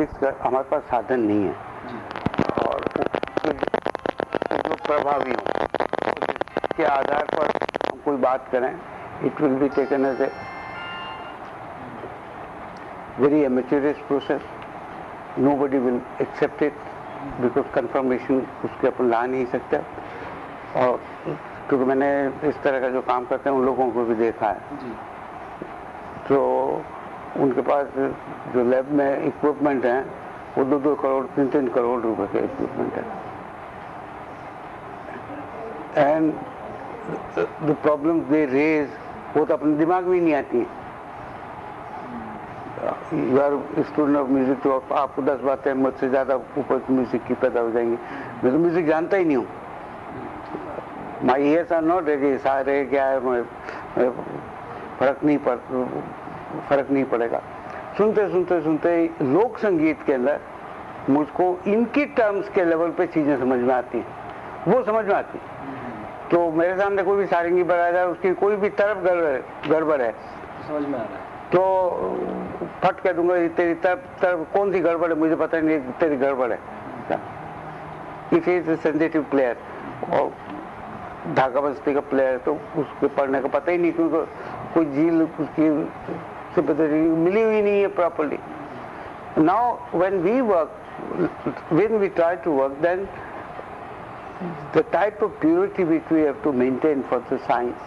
हमारे पास साधन नहीं है। और जो प्रभावी हो। के आधार पर हम कोई बात करें it will be taken as a very amateurish process. Nobody will accept it because confirmation उसके अपन ला नहीं सकते। और क्योंकि मैंने इस तरह का जो काम करते हैं उन लोगों को भी देखा है। जी। तो उनके पास जो लैब में इक्विपमेंट हैं, वो दो दो करोड़, तीन तीन करोड़ रुपए के इक्विपमेंट है। And the problem they raise वो तो अपने दिमाग में ही नहीं आती। You are student of music तो आपको दस बातें मुझसे ज़्यादा ऊपर म्यूज़िक की पैदा हो जाएँगी। मैं तो म्यूज़िक जानता ही नहीं हूँ। My ears are not ready सारे क्या है फ़र्क नहीं पड़ फ़र्क नहीं पड़ेगा। सुनते सुनते सुनते लोक संगीत के अंदर मुझको इनकी टर्म्स के लेवल पे चीज़ें समझ में आती हैं। वो समझ में आती तो मेरे सामने कोई भी सारंगी बजा जाए उसकी कोई भी तरफ़ गड़बड़ गड़बड़ है। समझ में आ रहा है। तो फट कह दूँगा तेरी तरफ़ तरफ़ कौन सी गड़बड़ है? मुझे पता नहीं तेरी गड़बड़ है। इफ़ इज़ सेंसिटिव प्लेयर और धागा बस्ती का प्लेयर तो उसके पढ़ने का पता ही नहीं क्योंकि कोई झील उसकी sympathetic मिली हुई नहीं है properly now when we work when we try to work then the type of purity which we have to maintain for the science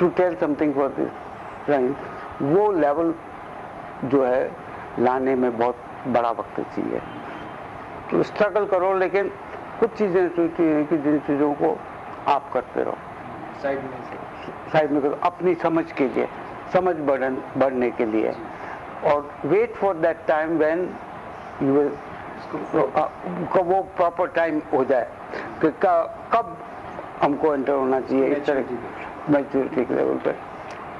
to tell something for this science वो लेवल जो है लाने में बहुत बड़ा वक्त चाहिए। तो स्ट्रगल करो लेकिन कुछ चीज़ें सोचती हैं कि जिन चीज़ों को आप करते रहो। साइड में साइड में करो अपनी समझ के लिए। समझ बढ़न, बढ़ने के लिए। और wait for that time when you वो प्रॉपर टाइम हो जाए। कि कब हमको एंटर होना चाहिए इस तरह की मैच्योरिटी के लेवल पर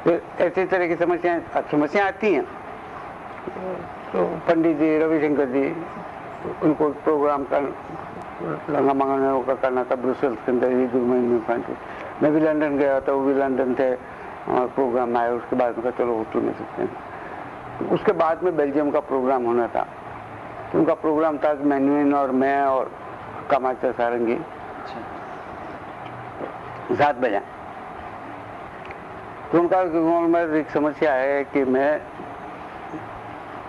फिर ऐसी तरह की समस्याएँ समस्याएँ आती हैं। तो पंडित जी, रविशंकर जी, उनको प्रोग्राम कर लंगा मंगने का करना था ब्रुसेल्स के अंदर, ये जुर्मन में मैं भी लंदन गया था, वो भी लंदन थे। हमारा प्रोग्राम आया उसके बाद में चलो होटल में सकते हैं। उसके बाद में बेल्जियम का प्रोग्राम होना था। तो उनका प्रोग्राम था कि और मैं और कामाचा सारंगी। सात बजे। तो उनका एक समस्या है कि मैं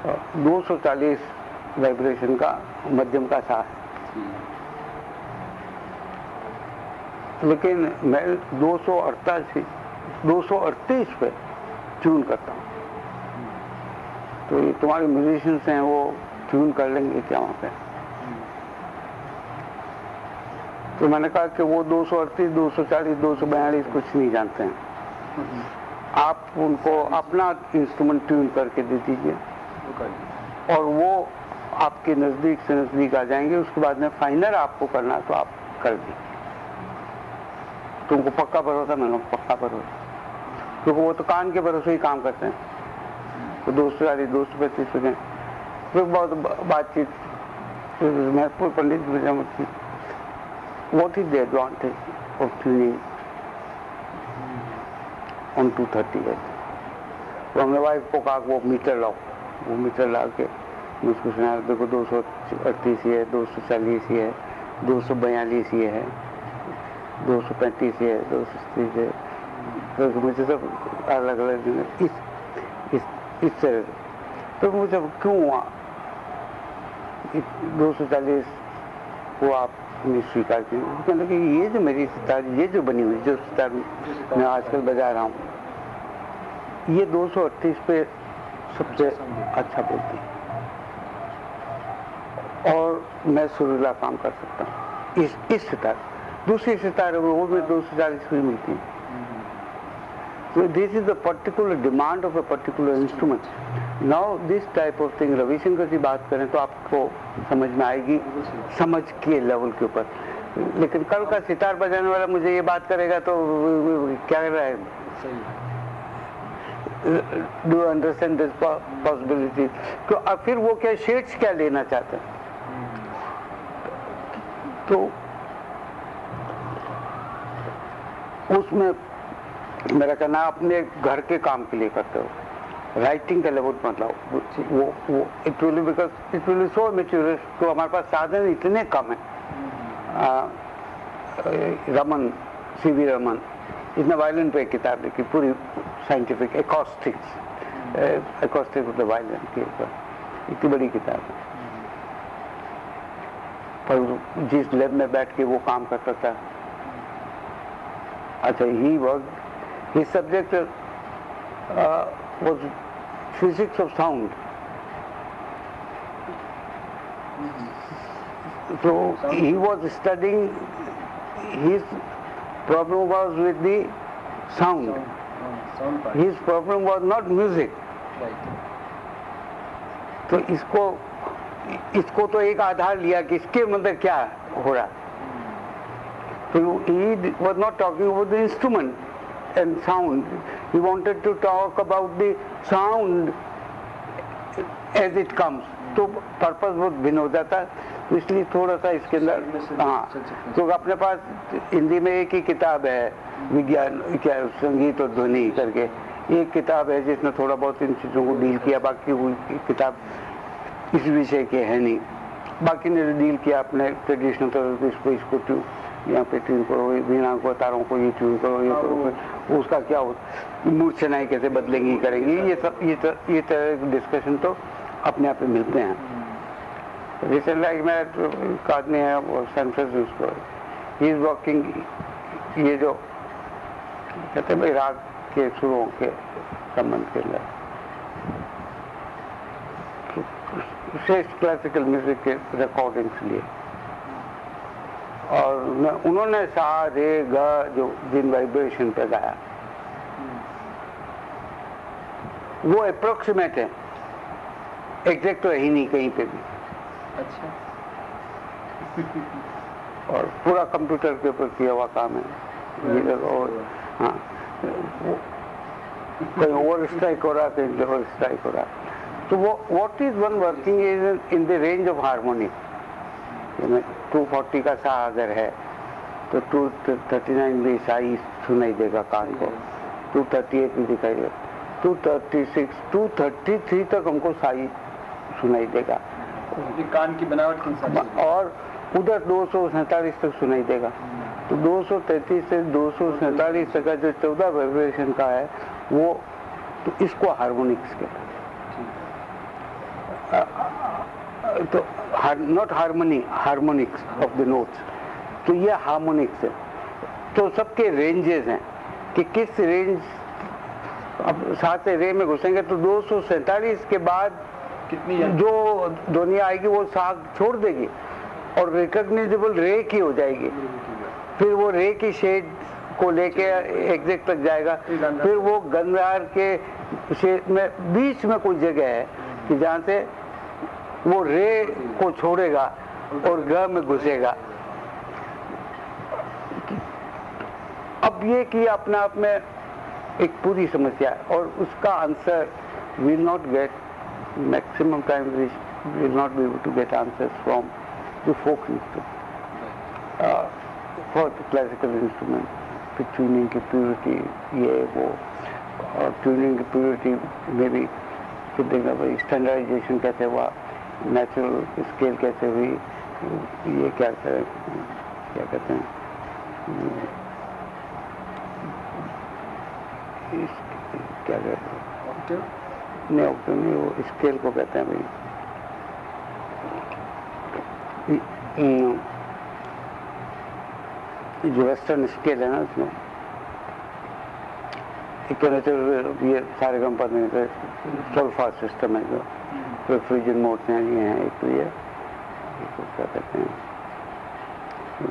अ, 240 वाइब्रेशन का मध्यम का सा है लेकिन मैं 288 238 पे ट्यून करता हूँ। तो ये तुम्हारे म्यूजिशियंस हैं, वो ट्यून कर लेंगे क्या वहाँ पे? तो मैंने कहा कि वो 238 240 242 कुछ नहीं जानते हैं। आप उनको अपना इंस्ट्रूमेंट ट्यून करके दे दीजिए। और वो आपके नज़दीक से नज़दीक आ जाएँगे, उसके बाद में फाइनल आपको करना तो आप कर दीजिए। तुमको पक्का भरोसा, मैंने पक्का भरोसा। क्योंकि वो तो कान के भरोसे ही काम करते हैं। तो दो सौ चालीस दो सौ पैंतीस हो फिर बहुत बातचीत। महत्वपूर्ण Pandit Vijayamurthy what is the advantage of tuning on two thirty eight तो हमने वाइफ को कहा वो मीटर लाओ। वो मीटर ला के मुझको सुनाया, देखो दो सौ अड़तीस ये है, दो सौ चालीस ये है, दो सौ बयालीस ये है, दो सौ पैंतीस ही है, दो सौ तीस है। तो मुझे सब अलग अलग इस इस इस तरह। तो मुझे क्यों हुआ? दो सौ चालीस को आपने स्वीकार किया वो कि ये जो मेरी सितार, ये जो बनी हुई, जो सितार मैं आजकल बजा रहा हूँ, ये 238 पे सबसे अच्छा बोलती है। और मैं सुरीला काम कर सकता हूँ। इस इस सितार, दूसरी सितार वो भी दो सौ चालीस हुई मिलती है। So, this is the particular demand of a particular instrument. Now, this type of thing Ravishankar जी बात करें तो आपको समझ में आएगी समझ के लेवल के ऊपर लेकिन कल का सितार बजाने वाला मुझे ये बात करेगा तो क्या कर रहा है डू अंडरस्टैंड दिस पॉसिबिलिटी तो अब फिर वो क्या शेड्स क्या लेना चाहते हैं तो उसमें मेरा कहना अपने घर के काम के लिए करते हो। राइटिंग का लेवल मत लाओ वो वो it will because it will so mature तो हमारे पास साधन इतने कम है। रमन सी वी रमन इसने वायलिन पे किताब लिखी, पूरी scientific acoustics acoustic the violin के ऊपर, इतनी बड़ी किताब है। पर जिस लैब में बैठ के वो काम करता था अच्छा ही work his subject uh, was physics of sound. So he was studying, his problem was with the sound. हाँ. His problem was not music. तो इसको इसको तो एक आधार लिया कि इसके अंदर क्या हो रहा So he was not talking about the instrument and sound. He wanted to talk about the sound as it comes. तो पर्पस बहुत भिन्न हो जाता है इसलिए थोड़ा सा इसके अंदर हाँ तो अपने पास हिंदी में एक ही किताब है विज्ञान क्या संगीत और ध्वनि करके एक किताब है जिसने थोड़ा बहुत इन चीज़ों को डील किया बाकी वो किताब इस विषय के है नहीं बाकी ने डील किया अपने ट्रेडिशनल तरह इसको इसको यहाँ पे ट्यून करो ये वीणा को तारों को ये ट्यून करो ये करो उसका क्या हो मूर्छनाएँ कैसे बदलेंगी करेंगी ये सब ये तर, ये तरह डिस्कशन तो अपने आप में मिलते हैं। रिसेंट लाइक मैं एक आदमी है वो San Francisco he is working ये जो कहते हैं भाई राग के सुरों के संबंध के लिए। श्रेष्ठ क्लासिकल म्यूज़िक के रिकॉर्डिंग्स लिए। और उन्होंने सा रे ग जो जिन वाइब्रेशन पे गाया। वो अप्रोक्सीमेट है। एग्जैक्ट तो है नहीं कहीं पे भी। अच्छा। और पूरा कंप्यूटर के ऊपर किया हुआ काम है। और हाँ। कहीं ओवर स्ट्राइक हो रहा कहीं डबल स्ट्राइक हो रहा। तो वो what is one working is in the range of harmony two forty का सा अगर है तो टू थर्टी नाइन भी साई सुनाई देगा कान को। टू थर्टी एट भी दिखाई देगा two thirty six two thirty three तक हमको साई सुनाई देगा। कान की बनावट के और उधर दो सौ सैंतालीस तक सुनाई देगा। तो दो सौ तैतीस से दो सौ सैंतालीस तक का जो चौदह वाइब्रेशन का है वो तो इसको हार्मोनिक्स कहते हैं। तो not harmony harmonics of the notes तो ये हार्मोनिक्स है। तो सबके रेंजेस हैं कि किस रेंज अब साथ से रे में घुसेंगे तो दो सौ सैंतालीस के बाद कितनी है? जो दुनिया आएगी वो साग छोड़ देगी और रिकॉग्निजेबल रे की हो जाएगी। फिर वो रे की शेड को लेके एग्जैक्ट तक जाएगा। फिर वो गंधार के शेड में बीच में कोई जगह है कि जहाँ से वो रे को छोड़ेगा और ग में घुसेगा। अब ये कि अपने आप में एक पूरी समस्या है और उसका answer will not get maximum time will not be able to get answer from the folk instrument for classical instrument फिर ट्यूनिंग की प्योरिटी ये वो, और ट्यूनिंग की प्योरिटी में भी स्टैंडर्डाइजेशन कैसे हुआ? नेचुरल स्केल कैसे हुई ये क्या करें क्या कहते हैं? इस- क्या कहते हैं? नहीं ऑक्टेव नहीं वो स्केल को कहते हैं भाई। हम्म, जो वेस्टर्न स्केल है ना उसमें एक तो नेचुरल ये सारे कम पद सोल्फा सिस्टम है जो। रेफ्रिजन मोड हैं हैं एक तो ये एक क्या कहते हैं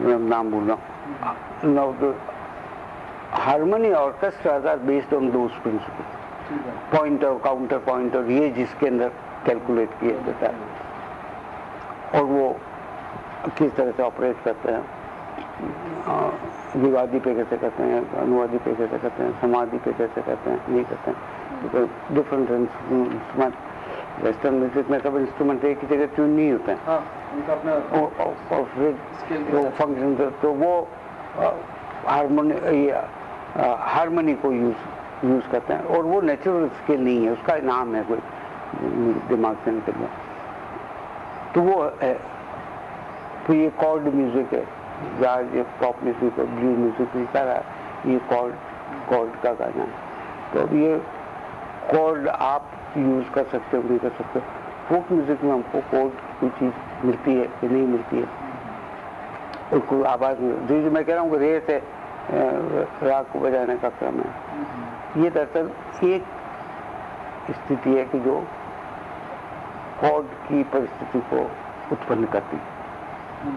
मैं नाम भूल रहा हूँ। Now the harmony orchestras are based on those principles. ठीक है। पॉइंटर काउंटर पॉइंटर ये जिसके अंदर कैलकुलेट किया जाता है। और वो किस तरह से ऑपरेट करते हैं विवादी पे कैसे करते हैं अनुवादी पे कैसे करते हैं समाधि पे कैसे करते हैं ये करते हैं। डिफरेंट इंस्ट्रूमेंट वेस्टर्न म्यूज़िक में सब इंस्ट्रूमेंट एक ही जगह ट्यून नहीं होते हैं। हाँ उनका और, और, और फिर वो फ़ंक्शन तो वो हारमोनी ये हारमोनी को यूज़ यूज़ करते हैं। और वो नेचुरल स्केल नहीं है उसका नाम है कोई दिमाग से निकल गया। तो वो है तो ये कॉर्ड म्यूज़िक है जहाज़ ये पॉप म्यूज़िक है ब्लू म्यूज़िक ये सारा ये कॉर्ड कॉर्ड का गाना है। तो अब ये कॉर्ड आप यूज़ कर सकते हो नहीं कर सकते फोक म्यूज़िक में हमको कॉर्ड कोई चीज़ मिलती है कि नहीं मिलती है। और कोई आवाज़ में जो जो मैं कह रहा हूँ रेस है राग को बजाने का क्रम है। ये दरअसल एक स्थिति है कि जो कॉर्ड की परिस्थिति को उत्पन्न करती है।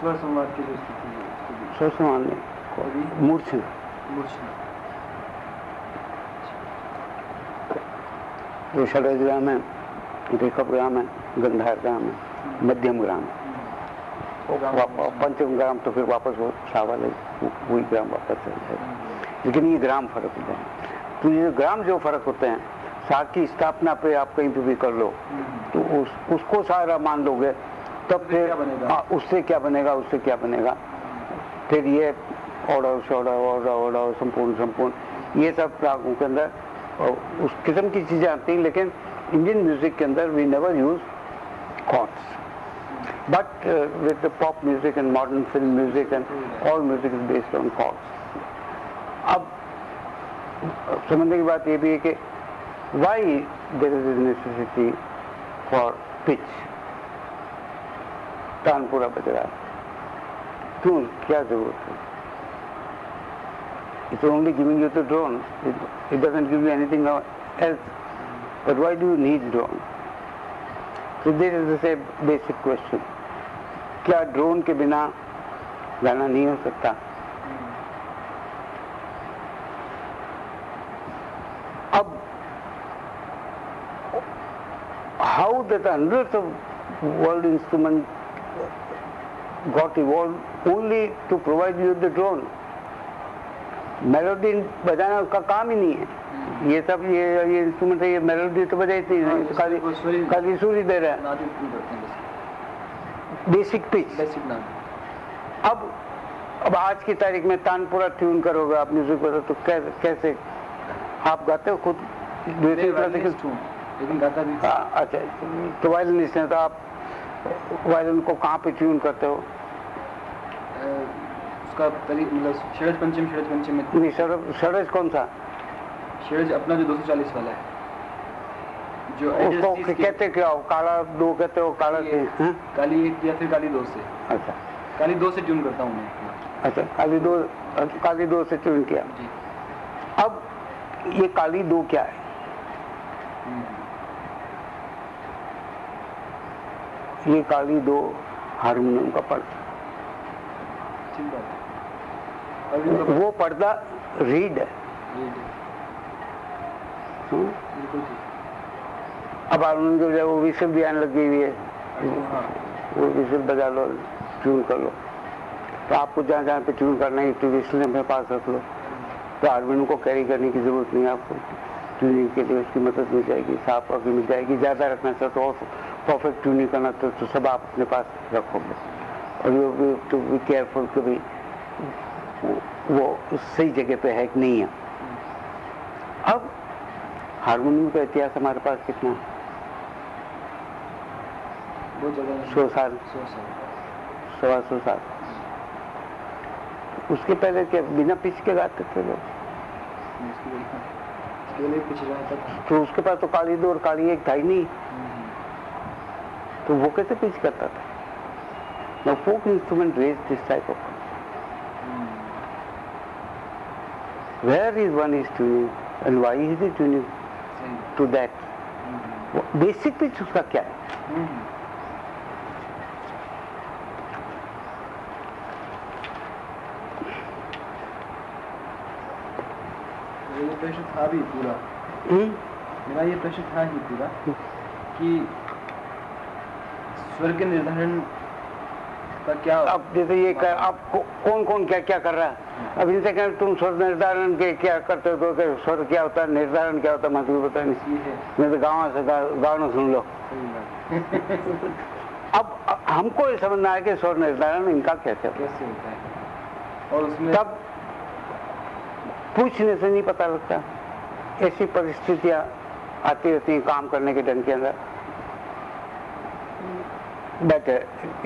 स्वर संवाद की स्थिति है मान लें अभी मूर्छन। मूर्छना। जो ग्राम है रेखप ग्राम है गंधार ग्राम है मध्यम ग्राम है। पंचम ग्राम तो फिर वापस वो शाह वाले वो- वही ग्राम वापस चल जाए लेकिन ये ग्राम फ़र्क होते हैं। तो ये ग्राम जो फ़र्क होते हैं साग की स्थापना पे आप कहीं पे भी कर लो तो उस उसको सारा मान लोगे तब फिर हाँ, उससे क्या बनेगा उससे क्या बनेगा? फिर ये ऑर्डर शॉर्डर ऑर्डर ऑर्डर संपूर्ण संपूर्ण ये सब रागों के अंदर और उस किस्म की चीज़ें आती हैं लेकिन इंडियन म्यूज़िक के अंदर we never use chords but with pop music and modern film music and all music is based on chords अब समझने की बात ये भी है कि why there is necessity for pitch tanpura बज रहा है क्यों क्या ज़रूरत है? Only giving you the drone. It, it doesn't give you anything else. But why do you need drone? So this is a basic question. क्या drone के बिना गाना नहीं हो सकता अब how that hundreds of world instruments got evolved only to provide you the drone. Melody बजाना उसका काम ही नहीं है। ये सब ये ये इंस्ट्रूमेंट है ये मेलोडी तो बजाती हाँ, नहीं तो खाली खाली सुरी दे रहा हैं। है बेसिक पिच अब अब आज की तारीख में तानपुरा ट्यून करोगे आप म्यूज़िक बजा तो कैसे कैसे? आप गाते हो खुद? लेकिन गाता भी हाँ, अच्छा तो वायलिनिस्ट हैं तो आप? वायलिन को कहाँ पे ट्यून करते हो? उसका करीब मतलब षडज पंचम षडज पंचम में? नहीं सर सड़ज कौन सा? षडज अपना जो 240 वाला है। जो उसको कहते क्या हो? काला दो कहते हो काला ये हाँ? काली एक या फिर काली दो से। अच्छा। काली दो से ट्यून करता हूँ मैं। अच्छा काली दो काली दो से ट्यून किया। अब ये काली दो क्या है? हम्म। ये काली दो हारमोनियम का पर्दा वो पर्दा रीड है जी, अब की बजाय वो भी आने लगी हुई है। हाँ वो विसल बजा लो ट्यून कर लो। तो आपको जहाँ जहाँ पे ट्यून करना है विसल अपने पास रख लो। तो हारमोनियम को कैरी करने की ज़रूरत नहीं है आपको। ट्यूनिंग के लिए उसकी मदद मिल जाएगी साफ़ करके मिल जाएगी। ज़्यादा रखना चाहते तो और परफेक्ट ट्यूनिंग करना तो, तो सब आप अपने पास रखोगे। और यू टू बी केयरफुल कि भाई वो- सही जगह पे है कि नहीं है। अब हारमोनियम का इतिहास हमारे पास कितना? सौ साल। सवा सौ साल। उसके पहले क्या बिना पिच के गाते थे लोग? तो उसके पास तो काली दो और काली एक था ही नहीं। हम्म। तो वो कैसे पिच करता था? Now folk instrument raise this type of hmm. Where is one is tuning and why is he tuning to that। Basic pitch उसका क्या है। ये प्रश्न था भी पूरा हम्म? मेरा ये प्रश्न था ही पूरा कि स्वर के निर्धारण का क्या अब जैसे ये कर, अब कौन कौन क्या क्या कर रहा है अब इनसे कहें तुम स्वर निर्धारण के क्या करते हो? तो कि स्वर क्या होता है? निर्धारण क्या होता है? मुझे पता नहीं मैं तो गाँव से गा, गाना सुन लो। अब अब हमको ये समझना है कि स्वर निर्धारण इनका कैसे होता है? और उसमें तब पूछने से नहीं पता लगता। ऐसी परिस्थितियाँ आती रहती हैं काम करने के ढंग के अंदर। बैठे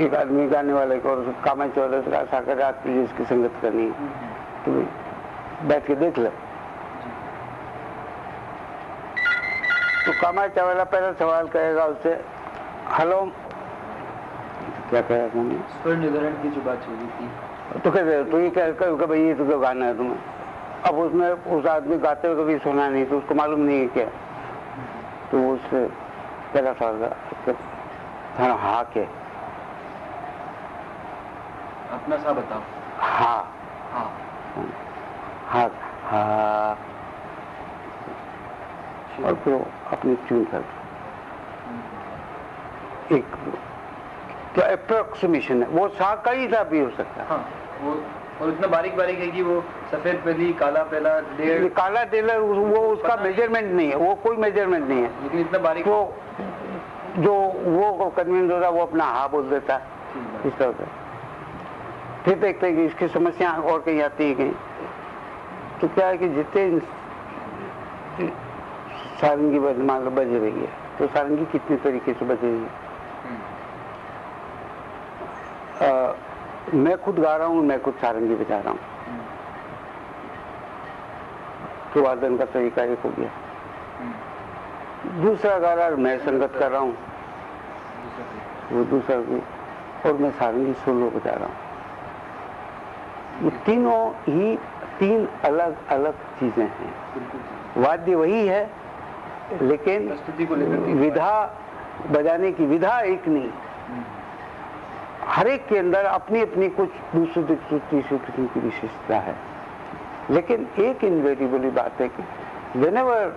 एक आदमी गाने वाले को और कामा चौदह का साकर रात की जिसकी संगत करनी है। तो बैठ के देख लो। तो कामा चावला पहला सवाल कहेगा उससे हेलो। क्या कहेगा तुमने स्वर निर्धारण की जो बात चल रही थी। तो कहते तो ये कह कह भाई ये तो क्या गाना है तुम्हें। अब उसमें उस आदमी गाते हुए कभी सुना नहीं तो उसको मालूम नहीं है क्या? तो उससे पहला सवाल का हाँ हाँ के। अपना सा बताओ। हाँ। हाँ। हाँ हाँ। और वो अपनी ट्यून कर। एक तो अप्रोक्सीमेशन है? वो सा कई सा भी हो सकता। है हाँ वो और इतना बारीक बारीक है कि वो सफ़ेद पहली काला पहला डेढ़ काला टेलर वो उसका मेज़रमेंट नहीं। है वो कोई मेज़रमेंट नहीं है। लेकिन इतना बारीक तो जो वो कन्विंस होता वो अपना हाँ बोल देता है। इस तरह से। फिर देखते हैं कि इसकी समस्या और कहीं आती है कहीं तो क्या है कि जितने सारंगी बज मान लो बज रही है तो सारंगी कितनी तरीके से बज रही है? हम्म, मैं खुद गा रहा हूँ मैं खुद सारंगी बजा रहा हूँ। हम्म, तो वादन का तरीका एक हो गया। हम्म, दूसरा गा रहा मैं संगत कर रहा हूँ। वो दूसरा भी। और मैं सारंगी सोलो बजा रहा हूँ। ये तीनों ही तीन अलग अलग चीज़ें हैं। वाद्य वही है लेकिन विधा बजाने की विधा एक नहीं। हर एक के अंदर अपनी अपनी कुछ दूसरी दूसरी तीसरी किस्म की विशेषता है। लेकिन एक इनवेरिएबली बात है कि whenever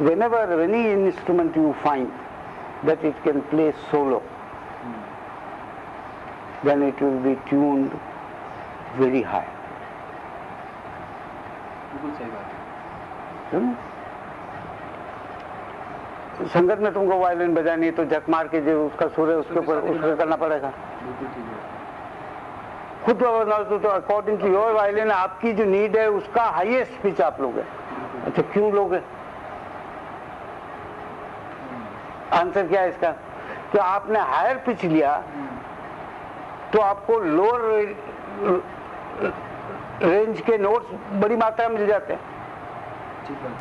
whenever any instrument that it can play solo hmm, then it will be tuned very high. है। समझे? संगत में तुमको वायलिन बजानी है तो झक मार के जो उसका सुर है उसके ऊपर उसको करना पड़ेगा। है। खुद तो, तो अकॉर्डिंग टू योर वायलिन आपकी जो नीड है उसका हाईएस्ट पिच आप लोगे। अच्छा क्यों लोगे? आंसर क्या है इसका? कि आपने हायर पिच लिया हम्म, तो आपको लोअर रेंज के नोट्स बड़ी मात्रा में मिल जाते हैं। ठीक बात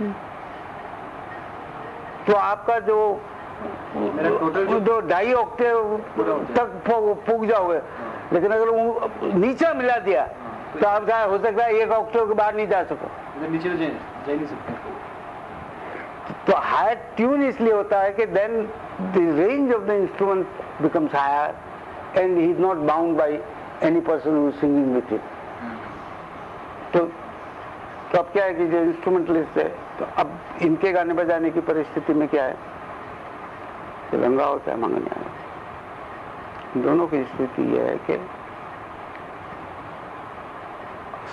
है तो आपका जो जो जो ढाई ऑक्टेव। तक पुग जाओगे। लेकिन अगर वो नीचा मिला दिया हाँ, तो आप क्या हो सकता है एक ऑक्टेव के बाहर नहीं जा सको। नीचे तो जा नहीं सकते। तो हायर ट्यून इसलिए होता है कि then the range of the instrument becomes higher and he is not bound by any person who singing with it तो तो अब क्या है कि जो इंस्ट्रूमेंटलिस्ट है तो अब इनके गाने बजाने की परिस्थिति में क्या है? कि रंगा होता है मंगन दोनों की स्थिति यह है कि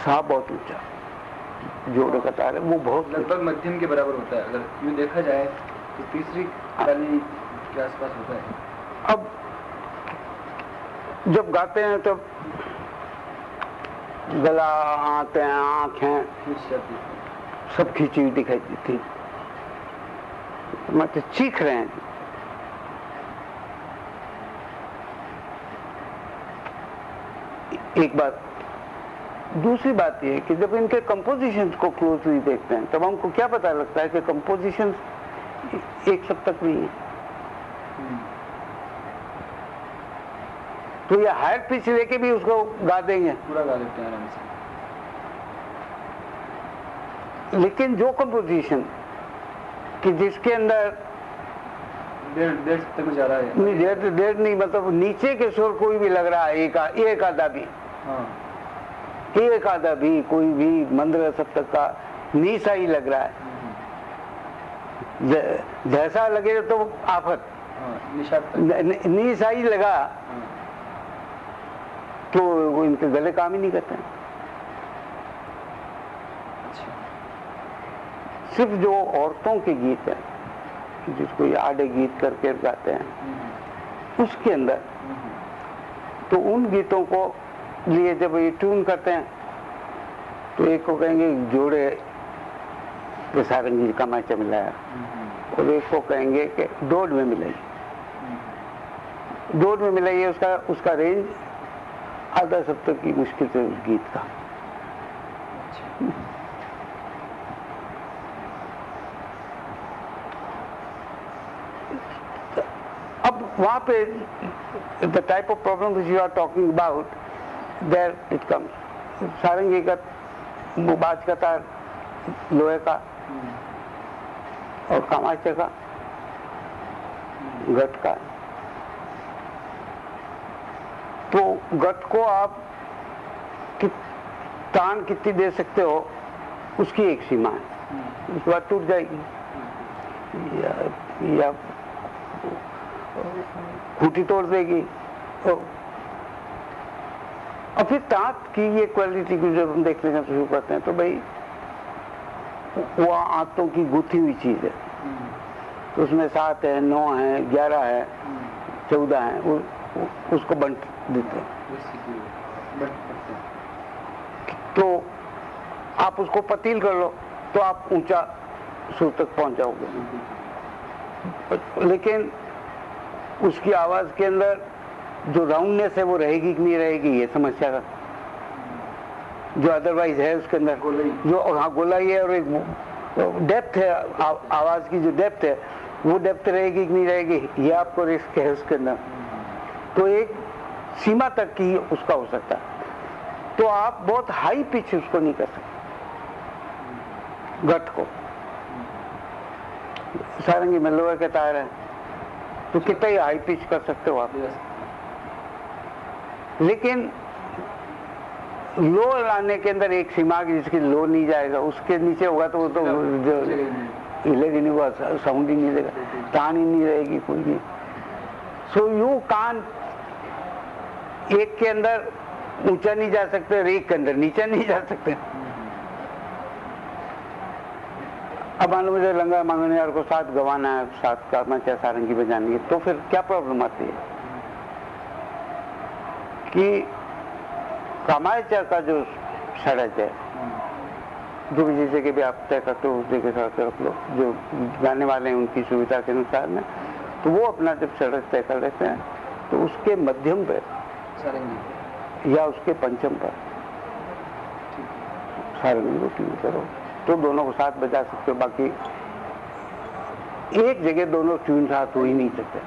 सा बहुत ऊँचा जोड़े कतार है वो बहुत लगभग मध्यम के बराबर होता है। अगर यूँ देखा जाए तो तीसरी वाली के आसपास होता है। अब जब गाते हैं तो गला आते हैं आँखें सब खींची हुई दिखाई देती मतलब चीख रहे हैं। एक बात दूसरी बात यह है कि जब इनके कंपोजिशन को क्लोजली देखते हैं तब हमको क्या पता लगता है कि कंपोजिशन एक सप्तक नहीं है तो ये हायर पिच लेके भी उसको गा देंगे। पूरा गा लेते हैं आराम से। लेकिन जो कंपोजिशन कि जिसके अंदर डेढ़ डेढ़ सप्ताह में जा रहा है। नहीं डेढ़ डेढ़ नहीं मतलब नीचे के सुर कोई भी लग रहा है एक एक आधा भी। हाँ। एक आधा भी कोई भी मंद्र सप्तक का नीसा ही लग रहा है। जैसा लगे तो आफत। नीसा ही लगा तो वो इनके गले काम ही नहीं करते। अच्छा। सिर्फ़ जो औरतों के गीत हैं जिसको ये आडे गीत करके गाते हैं हम्म, उसके अंदर। हम्म, तो उन गीतों को लिए जब ये ट्यून करते हैं तो एक को कहेंगे जोड़े के सारंगी का मैचा मिलाया और एक को कहेंगे कि डोड में मिलाई डोड में मिलाई है उसका उसका रेंज आधा सप्ताह की मुश्किल से उस गीत का। अब वहाँ पे the type of problem you are talking about there it comes sarangi का बाज का तार लोहे का और कामाचे का गट का। तो गट को आप कि, तान कितनी दे सकते हो उसकी एक सीमा है। उसके बाद टूट जाएगी। या, या खूटी तोड़ देगी। तो और फिर तांत की ये क्वालिटी को जब हम देखने का शुरू करते हैं तो भाई वो आंतों की गुथी हुई चीज़ है। तो उसमें सात है नौ है ग्यारह है चौदह है वो, वो, उसको बंट देते हैं। तो आप उसको पतील कर लो तो आप ऊँचा सुर तक पहुँच जाओगे लेकिन उसकी आवाज़ के अंदर जो राउंडनेस है वो रहेगी कि नहीं रहेगी ये समस्या का। जो अदरवाइज़ है उसके अंदर जो हाँ गोलाई है और एक डेप्थ है आ, आवाज़ की जो डेप्थ है वो डेप्थ रहेगी कि नहीं रहेगी ये आपको रिस्क है उसके अंदर। तो एक सीमा तक की उसका हो सकता है। तो आप बहुत हाई पिच उसको नहीं कर सकते। गट को। सारंगी में लोहे के तार है। तो कितना ही हाई पिच कर सकते हो आप। लेकिन लो लाने के अंदर एक सीमा की जिसकी लो नहीं जाएगा उसके नीचे होगा तो वो तो हिलेगी नहीं। हुआ साउंड ही नहीं देगा तान ही नहीं रहेगी कोई भी। सो यू कान एक के अंदर ऊँचा नहीं जा सकते और एक के अंदर नीचा नहीं जा सकते। अब मान लो मुझे लंगा मांगने यार को साथ गवाना है साथ का मैं क्या सारंगी बजानी है तो फिर क्या प्रॉब्लम आती है? कि कामायचा का जो सड़क है जो भी जैसे कि भी आप तय करते हो उस के साथ रख लो जो गाने वाले हैं उनकी सुविधा के अनुसार में तो वो अपना जब सड़क तय कर लेते हैं तो उसके मध्यम पर या उसके पंचम पर सारंगी को करो। तो दोनों को साथ बजा सकते हो बाकी एक जगह दोनों ट्यून साथ हो ही नहीं सकते।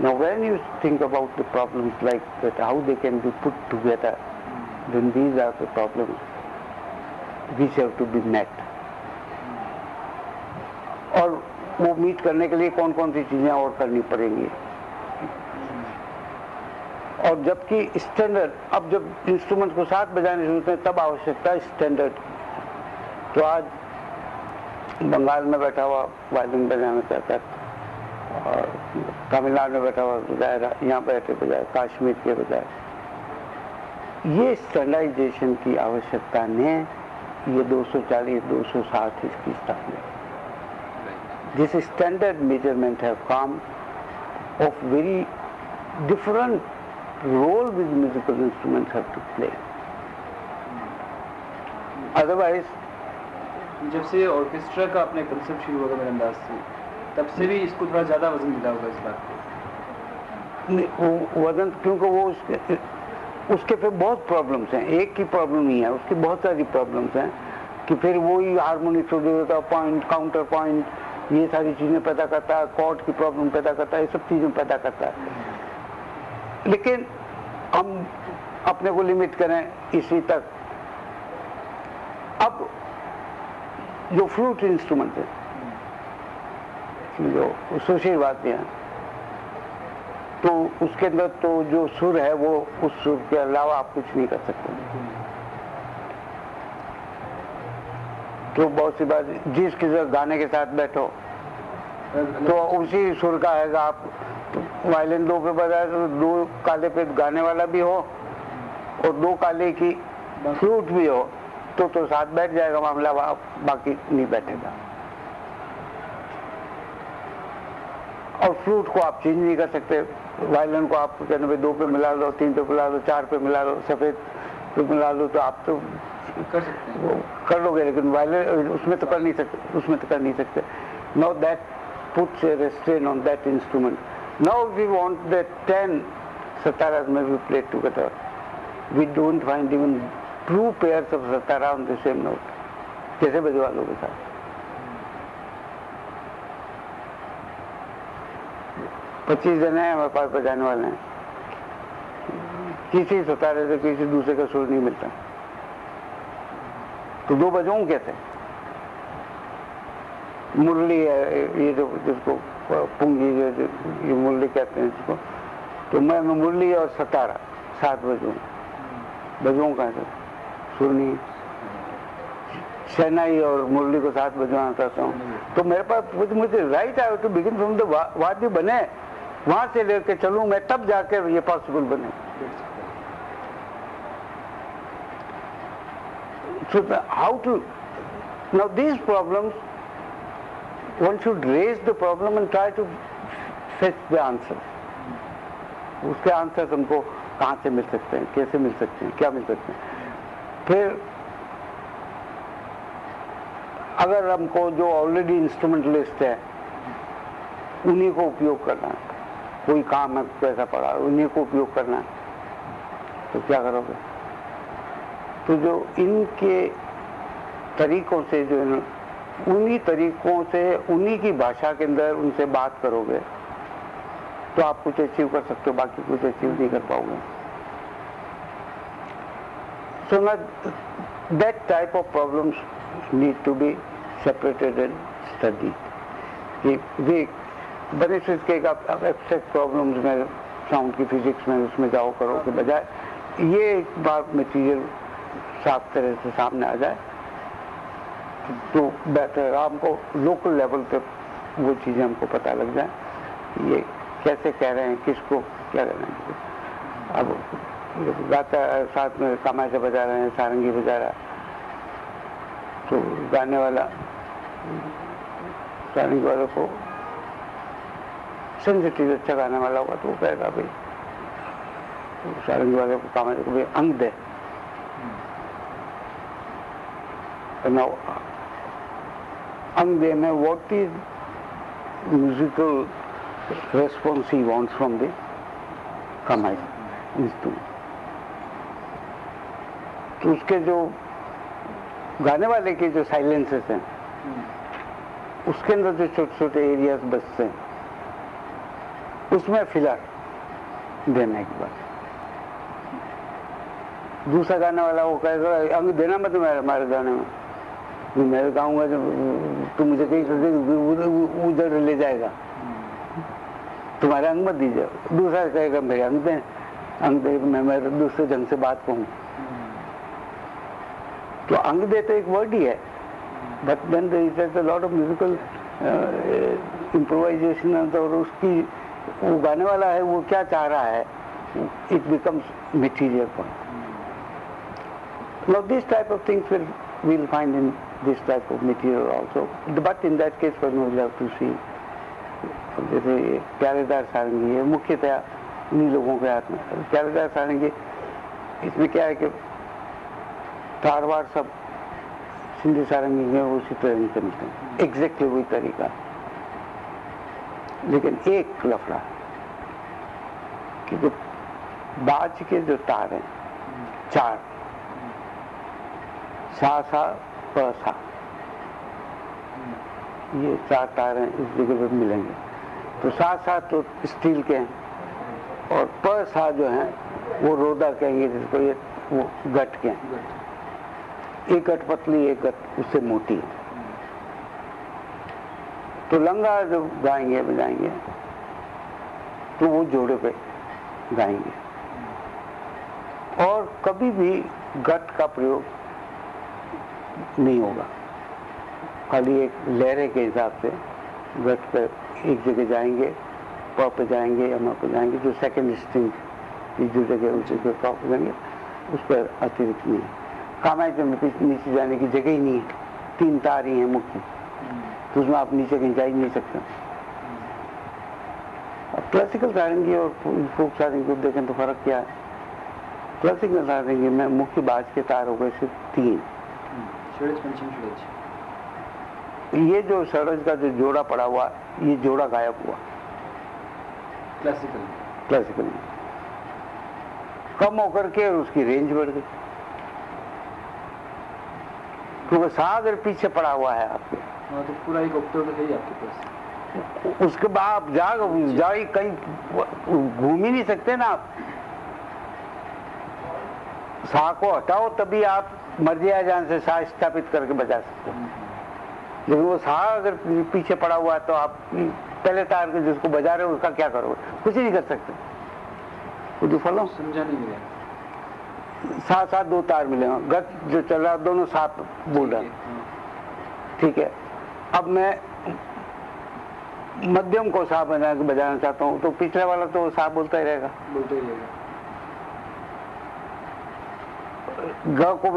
Now when you think about the problems like that, how they can be put together, then these are the problems which have to be met. और वो मीट करने के लिए कौन कौन सी चीज़ें और करनी पड़ेंगी और जबकि स्टैंडर्ड अब जब इंस्ट्रूमेंट को साथ बजाने शुरू होते हैं तब आवश्यकता स्टैंडर्ड तो आज बंगाल में बैठा हुआ वायलिन बजाना चाहता है और तमिलनाडु में बैठा हुआ यहाँ बैठे बजाय, कश्मीर के बजाय। ये स्टैंडर्डाइजेशन की आवश्यकता ने ये 240 260 इसकी स्थापना this standard measurement have come of very different role with musical instrument have to play otherwise जब से ऑर्केस्ट्रा का अपने कंसेप्ट शुरू होगा मेरे अंदाज से तब से भी इसको थोड़ा ज़्यादा वज़न मिला होगा इस बात को। वज़न, क्योंकि वो उसके उसके फिर बहुत प्रॉब्लम्स हैं। एक की प्रॉब्लम ही है, उसकी बहुत सारी प्रॉब्लम्स हैं कि फिर वही हारमोनिक होता पॉइंट काउंटर पॉइंट ये सारी चीज़ें पैदा करता है कॉर्ड की प्रॉब्लम पैदा करता है, ये सब चीज़ें पैदा करता है। लेकिन हम अपने को लिमिट करें इसी तक। अब जो फ्लूट इंस्ट्रूमेंट है जो सुशील वाद्य तो उसके अंदर तो जो सुर है वो उस सुर के अलावा आप कुछ नहीं कर सकते। तो बहुत सी बात, जिस किसी गाने के साथ बैठो तो उसी सुर का है, आप वायलिन दो पे बजाए तो दो काले पे गाने वाला भी हो और दो काले की फ्लूट भी हो तो तो साथ बैठ जाएगा मामला बाकी नहीं बैठेगा। और फ्रूट को आप चेंज नहीं कर सकते। वायलन को आप कहने पे दो पे मिला लो तीन पे मिला लो चार पे मिला लो सफ़ेद पे मिला लो तो आप तो कर सकते कर लोगे लेकिन वायलन उसमें तो कर नहीं सकते उसमें तो कर नहीं सकते। Now that puts restrain on that instrument now we want the ten सतारा में we play it together we don't find even two pair of Satara on the same note जैसे बजवा लोगे साहब? पच्चीस जन है, हमारे पास बजाने वाले हैं। किसी सतारे से किसी दूसरे का सुर नहीं मिलता। तो दो बजाऊं कैसे मुरली है, ये जो, जिसको, पुंगी जो ये मुरली कहते हैं जिसको। तो मैं मुरली और सतारा, सात बजूं। बजूं कहाँ से सुर नहीं शहनाई और मुरली को साथ बजवाना चाहता हूँ। तो मेरे पास, मुझे- राइट है टू बिगिन फ्रॉम द वाद्य बने। वहाँ से लेके चलूँ मैं, तब जाकर ये पॉसिबल बने। How to, now these problems, one should raise the problem and try to fetch the answer. उसके आंसर हमको कहाँ से मिल सकते हैं, कैसे मिल सकते हैं, क्या मिल सकते हैं? फिर, अगर हमको जो ऑलरेडी इंस्ट्रूमेंटलिस्ट है, उन्हीं को उपयोग करना है। कोई काम है कैसा पड़ा उन्हीं को उपयोग करना है। तो क्या करोगे? तो जो इनके तरीकों से जो उन्हीं तरीकों से, उन्हीं की भाषा के अंदर उनसे बात करोगे तो आप कुछ अचीव कर सकते हो, बाकी कुछ अचीव नहीं कर पाओगे। सो ना that type of problems need to be separated and study वे बने से इसके एक एब्स्ट्रैक्ट प्रॉब्लम्स में साउंड की फिजिक्स में उसमें जाओ करो के बजाय ये एक बार मटीरियल साफ़ तरह से सामने आ जाए तो बेटर हमको लोकल लेवल पे वो चीज़ें हमको पता लग जाए, ये कैसे कह रहे हैं, किसको क्या कह रहे हैं। अब गाता साथ में से बजा रहे हैं, सारंगी बजा रहा है तो गाने वाला, सारंगी वाले को सेंसिटिव अच्छा गाने वाला होगा तो वो कहेगा भाई तो सारंगी वाले को कमाई को भाई अंग दे। now अंग दे में what is musical response he wants from the kamai instrument? तो उसके जो गाने वाले के जो साइलेंसेस हैं उसके अंदर जो छोटे छोटे एरियाज़ बचते हैं उसमें फिलर देने के बाद दूसरा गाने वाला वो कहेगा अंग देना मत मेरे हमारे गाने में। मैं गाऊँगा तो तू मुझे कहीं देगी, उधर ले जाएगा। तुम्हारे अंग मत दीजिए। दूसरा कहेगा मेरे अंग दे अंग दे मैं मेरे दूसरे ढंग से बात कहूँ। तो अंग दे तो एक वर्ड ही है। But then lot of musical improvisation और उसकी वो वाला है वो क्या चाह रहा है it becomes material point will we'll find in this type of material also. But in that case, one will have to see. जैसे प्यारेदार सारंगी है मुख्यतया उन्हीं लोगों के हाथ में प्यारेदार सारंगी इसमें क्या है कि तारवार सब सिंधी सारंगी में उसी तरह मिलते हैं एग्जैक्टली वही तरीका लेकिन एक लफड़ा कि जो बाज के जो तार हैं, चार सा सा प सा ये चार तार हैं, इस जगह पे मिलेंगे। तो सा सा तो स्टील के हैं, और प सा जो हैं, वो रोदा कहेंगे जिसको ये वो गट के हैं। एक गट पतली, एक गट उससे मोटी है। तो लंगा जब गाएँगे बजाएँगे तो वो जोड़े पे गाएँगे और कभी भी गट का प्रयोग नहीं होगा। खाली एक लहरे के हिसाब से गट पे एक जगह जाएँगे प पे जाएँगे या म पे जाएँगे, जो सेकंड स्ट्रिंग जो जगह उस जगह प पे जाएँगे, उस पर अतिरिक्त नहीं है। कामाई में नीचे जाने की जगह ही नहीं है। तीन तार ही हैं मुख्य। तो उसमें आप नीचे कहीं जा ही नहीं सकते। अब क्लासिकल सारंगी और फोक सारंगी को देखें तो फ़र्क क्या है? क्लासिकल सारंगी में मुख्य बाज के तार हो गए सिर्फ़ तीन। ये जो सरज का जो जोड़ा पड़ा हुआ ये जोड़ा गायब हुआ। क्लासिकल क्लासिकल में कम होकर के और उसकी रेंज बढ़ गई। क्योंकि सा अगर पीछे पड़ा हुआ है आपके। तो पूरा एक तो है ही आपके पास। उसके बाद आप जा जा कहीं घूम ही नहीं सकते ना आप। सा को हटाओ तभी आप मर्ज़ी आ जान से सा स्थापित करके बजा सकते हो। लेकिन वो सा अगर पीछे पड़ा हुआ है तो आप पहले तार के जिसको बजा रहे हो उसका क्या करोगे? कुछ ही नहीं कर सकते। कुछ फॉलो। समझा नहीं मेरा साथ साथ दो तार मिले हैं। गत जो चल रहा दोनों साथ बोल रहा है हाँ, ठीक है। अब मैं मध्यम को सा बना बजाना चाहता हूँ तो पिछले वाला तो सा बोलता ही रहेगा। बोलते ही रहेगा। ग को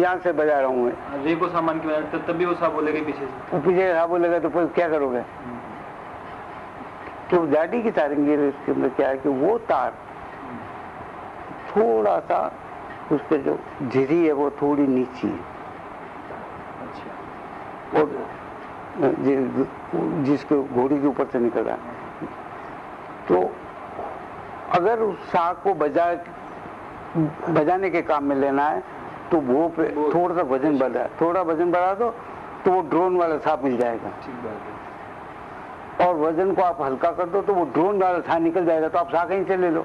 यहाँ से बजा रहा हूँ। मैं हाँ, रे को सामान की बजाते तब भी वो सा बोलेगा पीछे से। वो पीछे सा बोलेगा तो फिर क्या करोगे? तो जाडी की तारेंगे इसके अंदर क्या है कि वो तार थोड़ा सा उसके जो झिरी है वो थोड़ी नीची है। और जिसके घोड़ी के ऊपर से निकल रहा है। तो अगर उस सा को बजा बजाने के काम में लेना है तो वो पे थोड़ा सा वज़न बढ़ा थोड़ा वज़न बढ़ा दो तो वो ड्रोन वाला सा मिल जाएगा। है। और वज़न को आप हल्का कर दो तो वो ड्रोन वाला था निकल जाएगा तो आप सा कहीं से ले लो।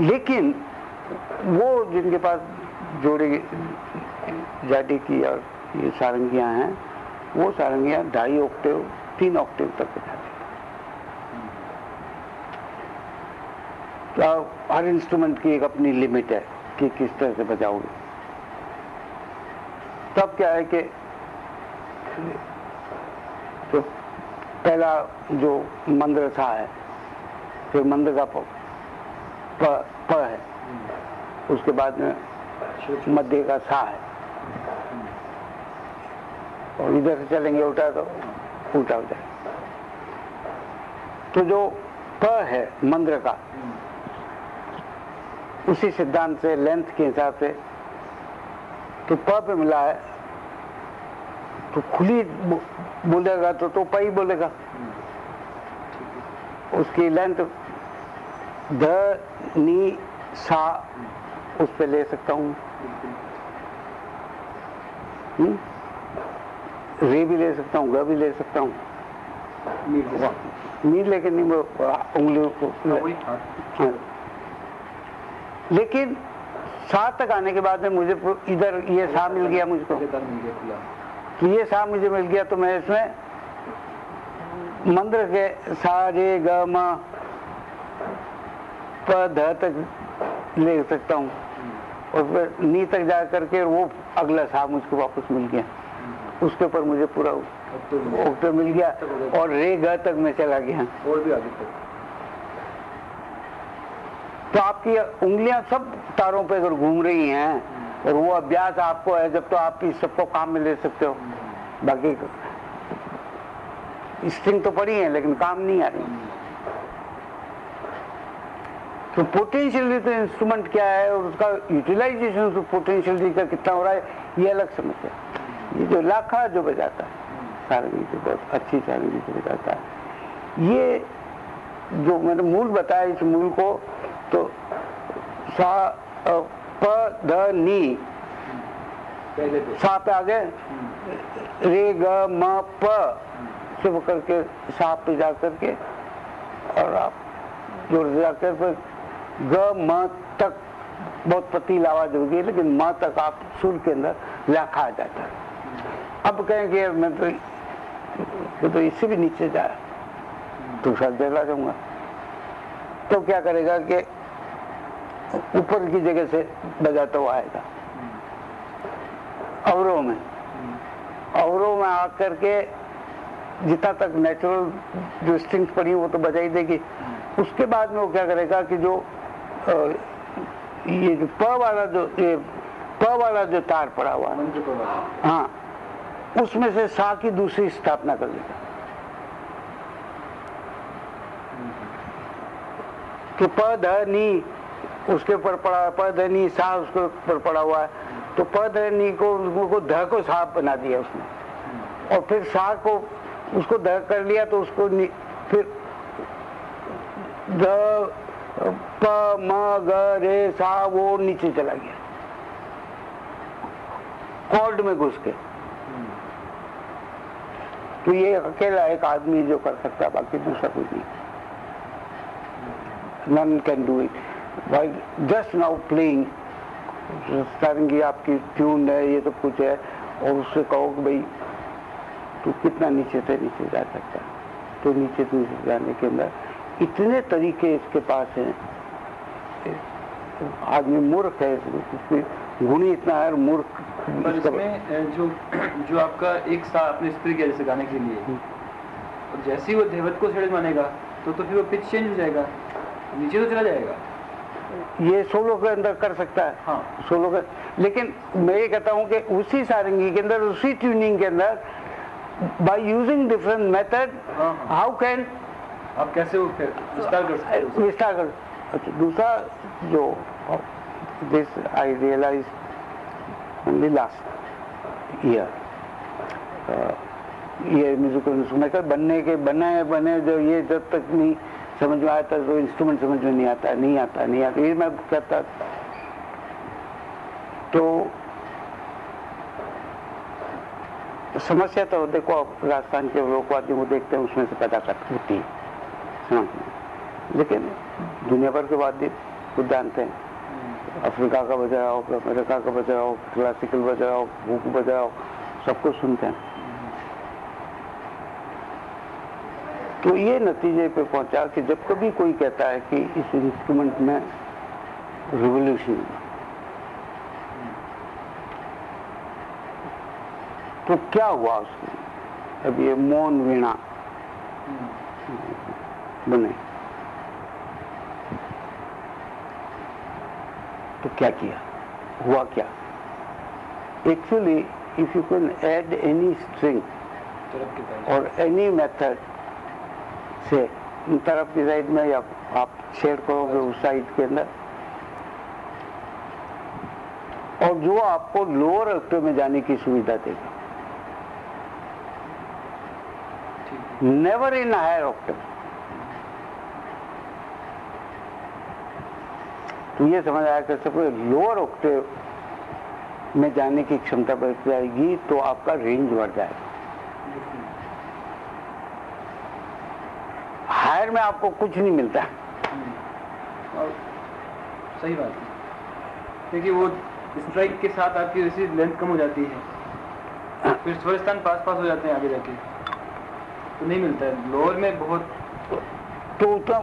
लेकिन वो जिनके पास जोड़े जाटी की और ये सारंगियाँ हैं वो सारंगियाँ ढाई ऑक्टेव तीन ऑक्टेव तक बजाती हैं। तो हर इंस्ट्रूमेंट की एक अपनी लिमिट है कि किस तरह से बजाओगे। तब क्या है कि तो पहला जो मंत्र था है फिर मंत्र का प, प, प है। उसके बाद में मध्य का सा है। और इधर से चलेंगे, उल्टा तो उल्टा जाए तो जो प है मंत्र का, उसी सिद्धांत से लेंथ के हिसाब से तो प पे मिला है। तो खुली बोलेगा तो तो प ही बोलेगा। उसकी लेंथ ध, नी, सा उस पे ले सकता हूँ। हम्म? रे भी ले सकता हूँ ग भी ले सकता हूँ। मीर लेके नहीं वो उंगलियों को हाँ, हाँ। लेकिन सात तक आने के बाद में मुझे इधर ये सा मिल गया मुझको। तो ये सा मुझे मिल गया तो मैं इसमें मंत्र के सा रे ग म प ध तक ले सकता हूँ। और फिर नी तक जा करके वो अगला सा मुझको वापस मिल गया। उसके ऊपर मुझे पूरा तो मिल गया। मिल गया और रे ग तक मैं चला गया। और भी आगे तक तो आपकी उंगलियाँ सब तारों पे अगर घूम रही हैं और वो अभ्यास आपको है जब तो आप इस सबको काम में ले सकते हो। बाकी स्ट्रिंग तो पड़ी है लेकिन काम नहीं आ रही। तो पोटेंशियली तो इंस्ट्रूमेंट क्या है और उसका यूटिलाइजेशन तो पोटेंशियली का कितना हो रहा है, ये अलग समस्या। ये जो लाखा जो बजाता है, सारंगी जो बहुत अच्छी सारंगी जो बजाता है, ये जो मैंने मूल बताया इस मूल को तो सा प ध नी। सा पे आ गए। रे, ग, म, प। से करके सा पे जा करके और आप से जाकर फिर ग, म, तक बहुत पतील आवाज़ होगी लेकिन म तक आप सुर के अंदर लाखा आ जाता है। अब कहेंगे यार मैं तो ये तो इससे भी नीचे जाया तो शायद चला जाऊँगा। तो क्या करेगा कि ऊपर की जगह से बजाता हुआ आएगा। अवरोह में अवरोह में आकर के जितना तक नेचुरल जो स्ट्रिंग्स पड़ी वो तो बजाई देगी। उसके बाद में वो क्या करेगा कि जो ये जो प वाला जो ये प वाला जो तार पड़ा हुआ है। हाँ उसमें से सा की दूसरी स्थापना कर लेगा कि प ध नी उसके ऊपर पड़ा प ध नी सा उसके ऊपर पड़ा हुआ है। तो प ध नी को उसको ध को सा बना दिया उसने। और फिर सा को उसको ध कर लिया तो उसको फिर ध प म ग रे सा वो नीचे चला गया। कॉर्ड में घुस के। तो ये अकेला एक आदमी जो कर सकता है, बाकी दूसरा कोई नहीं। None can do it. While just now playing सारंगी आपकी ट्यून है, ये सब कुछ है। और उससे कहो कि भाई, तू कितना नीचे से नीचे जा सकता है। तो नीचे से नीचे जाने के अंदर इतने तरीके इसके पास हैं। आदमी मूर्ख है गुणी इतना है और मूर्ख पर इसमें जो जो आपका एक सा आपने स्प्रे किया जैसे गाने के लिए। हम्म। और जैसे ही वो देवत को छेड़ मानेगा तो तो फिर वो पिच चेंज हो जाएगा। नीचे तो चला जाएगा। ये सोलो के अंदर कर सकता है। हाँ। सोलो का लेकिन मैं ये कहता हूँ कि उसी सारंगी के अंदर उसी ट्यूनिंग के अंदर by using different method. How can आप कैसे विस्तार कर। कर। अच्छा दूसरा जो this I realise only last year ये म्यूजिकल इंस्ट्रूमेंट बनने के, बने बने जो ये जब तक नहीं समझ में आता तो इंस्ट्रूमेंट समझ में नहीं आता नहीं आता नहीं आता। ये मैं कहता तो समस्या तो देखो राजस्थान के लोकवाद्यों को देखते हैं, उसमें से पैदा कर होती है। लेकिन दुनिया भर के वाद्य खुद जानते हैं। अफ्रीका का बजाओ अमेरिका का बजाओ क्लासिकल बजाओ हुक बजाओ सब कुछ सुनते हैं। तो ये नतीजे पे पहुँचा कि जब कभी कोई कहता है कि इस इंस्ट्रूमेंट में रिवोल्यूशन तो क्या हुआ उसमें? अब ये मौन वीणा। बने। तो क्या किया? हुआ क्या? Actually if you can add any string और एनी मेथड से तरफ़ की साइड में या आप शेयर करोगे उस साइड के अंदर। और जो आपको लोअर ऑक्टेव में जाने की सुविधा देगा। नेवर इन हायर ऑक्टेव तो ये समझ आया कर सबको लोअर ऑक्टेव में जाने की क्षमता बढ़ जाएगी तो आपका रेंज बढ़ जाएगा। हायर में आपको कुछ नहीं मिलता। हम्म, और सही बात है। क्योंकि वो स्ट्राइक के साथ आपकी वैसी लेंथ कम हो जाती है। फिर स्वर स्थान पास पास हो जाते हैं आगे जाके। तो नहीं मिलता है। लोअर में बहुत तो उतना